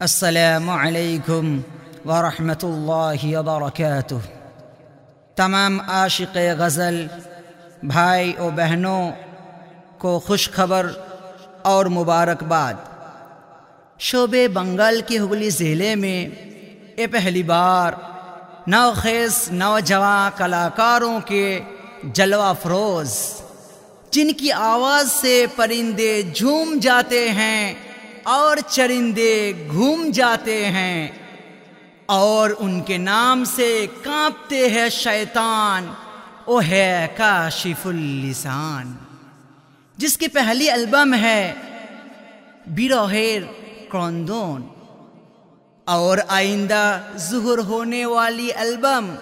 السلام علیکم ورحمۃ اللہ وبرکاتہ تمام عاشق غزل، بھائی و بہنوں کو خوشخبر اور مبارکباد شعبے بنگال کی ہگلی ضلع میں یہ پہلی بار نوخیز نوجوان کلاکاروں کے جلوہ فروز، جن کی آواز سے پرندے جھوم جاتے ہیں اور چرندے گھوم جاتے ہیں اور ان کے نام سے کانپتے ہیں شیطان۔ او ہے کاشف اللسان۔ جس کی پہلی البم ہے بیروہیر کروندون۔ اور آئندہ ظہر ہونے والی البم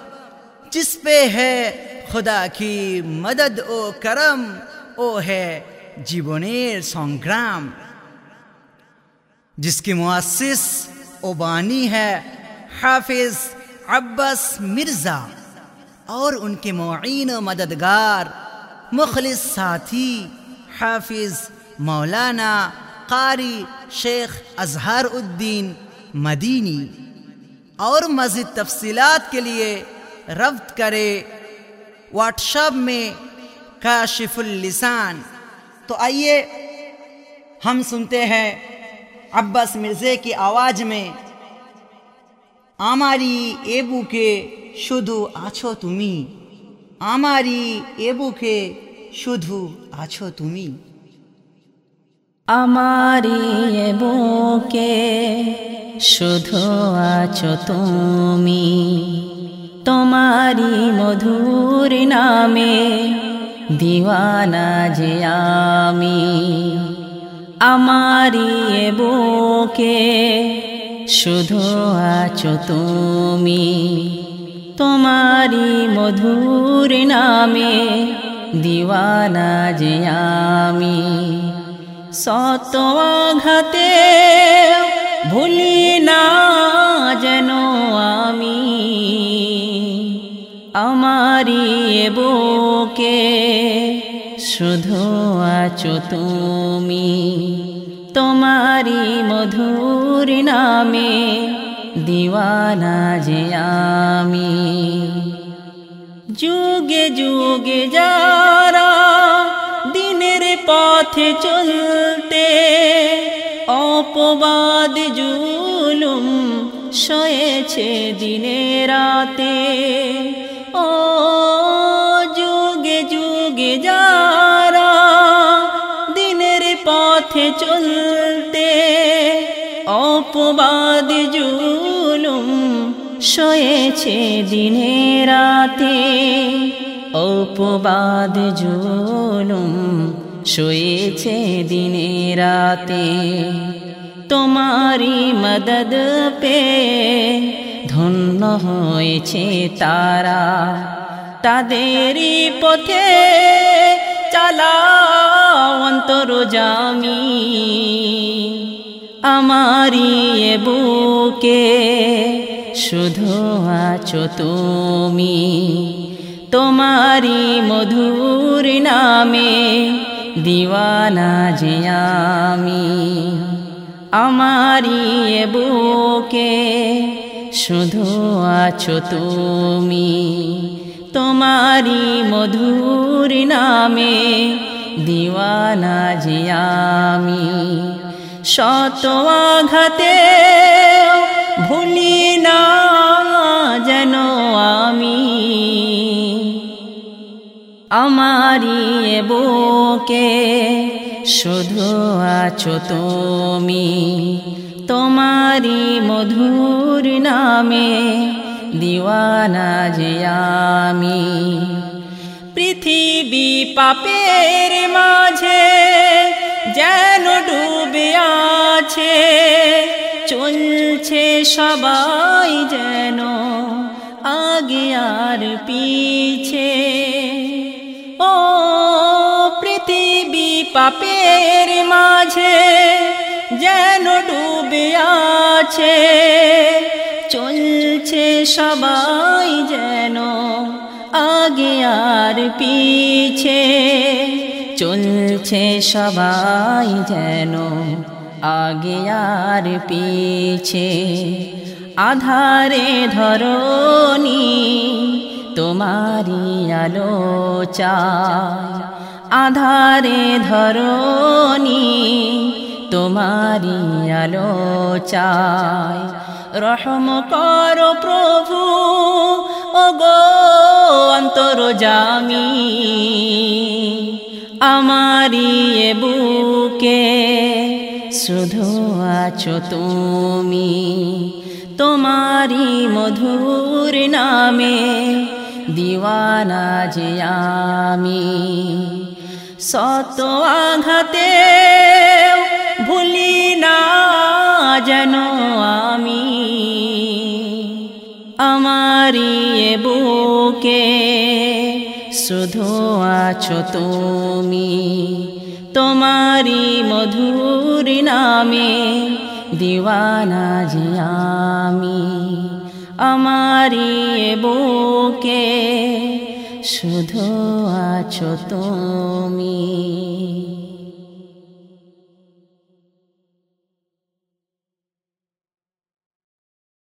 جس پہ ہے خدا کی مدد او کرم۔ او ہے جیبونیر سونگرام۔ جس کی مؤسس اوبانی ہے حافظ عباس مرزا اور ان کے معین و مددگار مخلص ساتھی حافظ مولانا قاری شیخ اظہار الدین مدینی اور مزید تفصیلات کے لیے ربط کرے واٹس ایپ میں کاشف اللسان۔ تو آئیے ہم سنتے ہیں अब्बास मिर्जे की आवाज में আমারি এবুকে শুধু আছো তুমি আমারি এবুকে শুধু আছো তুমি আমারি বুকে শুধু আছো তুমি তোমারি মধুর নামে দিওয়ানা যে আমি আমারি বুকে শুধু আছো তুমি। তোমারি মধুর নামে দিওয়ানা যে আমি। শত আঘাতে ভুলি না যেন আমি। আমারি বুকে শুধু আছো তুমি তোমারি মধুর নামে দিওয়ানা যে আমি। যুগে যুগে যারা দিনের পথে চলতে অপবাদ জুলুম শয়েছে দিনে রাতে। ও যুগে যুগে দিনের পথে চলতে অপবাদ জুলুম শয়েছে দিনে রাতে। অপবাদ জুলুম শয়েছে দিনে রাতে। তোমারি মদদ পে ধন্য হয়েছে তারা। তাদেরই পথে চালাও অন্তর জামি আমারি বুকে শুধু আছো তুমি। তোমারি মধুর নামে দিওয়ানা যে আমি আমারি বুকে শুধু আছো তুমি। তোমারি মধুর নামে দিওয়ানা আমি। শত আঘাতে ভুলি না যেন আমি। আমারি বুকে শুধু আছো তুমি। তোমারি মধুর নামে দিওয়ানা যে আমি। পৃথিবী পাপের মাঝে যেন ডুবে আছে, চলছে সবাই যেন আগে আর পিছে। ও পৃথিবী পাপের মাঝে যেন ডুবে আছে সবাই যেন আগে আর পিছে চলছে সবাই যেন আগে আর পিছে। আধারে ধরনি তোমারি আলো আধারে ধরনি তোমারি আলো চায় রহম কর প্রভু ও গো অন্তর জামি। আমারি বুকে শুধু আছো তুমি, তোমারি মধুর নামে দিওয়ানা যে আমি। শত আঘাতে শুধু আছো তুমি। তোমারি মধুর নামে দিওয়ানা যে আমি। আমারি বুকে শুধু আছো তুমি।